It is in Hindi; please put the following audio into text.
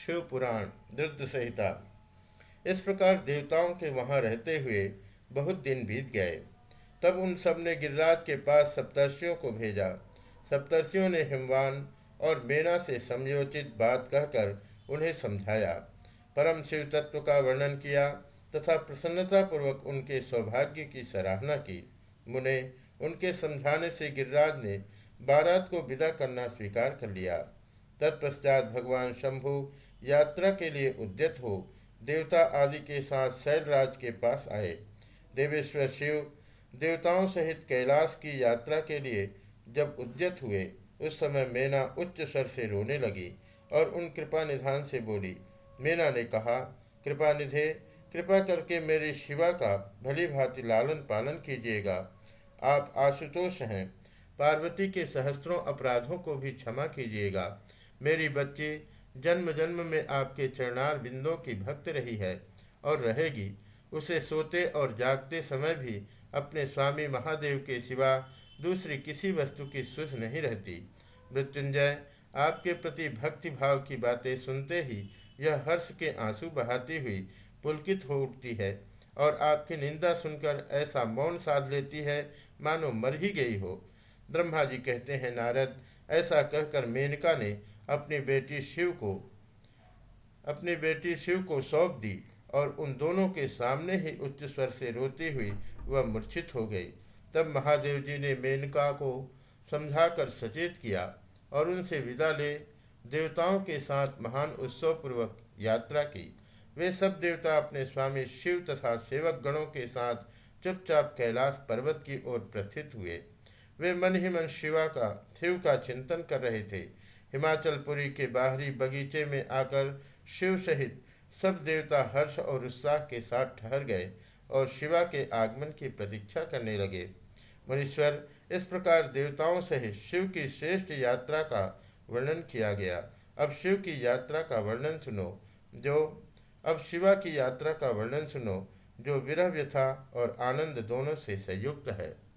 शिव पुराण रुद्र संहिता। इस प्रकार देवताओं के वहाँ रहते हुए बहुत दिन बीत गए। तब उन सबने गिरिराज के पास सप्तर्षियों को भेजा। सप्तर्षियों ने हिमवान और मेना से समयोचित बात कहकर उन्हें समझाया। परम शिव तत्व का वर्णन किया तथा प्रसन्नतापूर्वक उनके सौभाग्य की सराहना की। मुने, उनके समझाने से गिरिराज ने बारात को विदा करना स्वीकार कर लिया। तत्पश्चात भगवान शंभु यात्रा के लिए उद्यत हो। देवता आदि के साथ शैलराज के पास आए। देवेश्वर शिव देवताओं सहित कैलाश की यात्रा के लिए जब उद्यत हुए, उस समय मेना उच्च स्वर से रोने लगी और उन कृपा निधान से बोली, मेना ने कहा, कृपा निधे, कृपा करके मेरे शिवा का भली भांति लालन पालन कीजिएगा। आप आशुतोष हैं। पार्वती के सहस्त्रों अपराधों को भी क्षमा कीजिएगा। मेरी बच्ची जन्म जन्म में आपके चरणार बिंदों की भक्त रही है और रहेगी। उसे सोते और जागते समय भी अपने स्वामी महादेव के सिवा दूसरी किसी वस्तु की सुध नहीं रहती। मृत्युंजय, आपके प्रति भक्ति भाव की बातें सुनते ही यह हर्ष के आँसू बहाती हुई पुलकित हो उठती है और आपकी निंदा सुनकर ऐसा मौन साध लेती है, मानो मर ही गई हो। ब्रह्मा जी कहते हैं, नारद ऐसा कहकर मेनका ने अपनी बेटी शिव को, अपनी बेटी शिव को सौंप दी और उन दोनों के सामने ही उच्च स्वर से रोती हुई वह मूर्छित हो गई। तब महादेव जी ने मेनका को समझाकर सचेत किया और उनसे विदा ले, देवताओं के साथ महान उत्सव पूर्वक यात्रा की। वे सब देवता अपने स्वामी शिव तथा सेवक गणों के साथ चुपचाप कैलाश पर्वत की ओर प्रस्थित हुए। वे मन ही मन शिवा का, शिव का चिंतन कर रहे थे। हिमाचलपुरी के बाहरी बगीचे में आकर शिव सहित सब देवता हर्ष और उत्साह के साथ ठहर गए और शिवा के आगमन की प्रतीक्षा करने लगे। मुनीश्वर, इस प्रकार देवताओं सहित शिव की श्रेष्ठ यात्रा का वर्णन किया गया। अब शिव की यात्रा का वर्णन सुनो। जो, अब शिवा की यात्रा का वर्णन सुनो, जो विरह व्यथा और आनंद दोनों से संयुक्त है।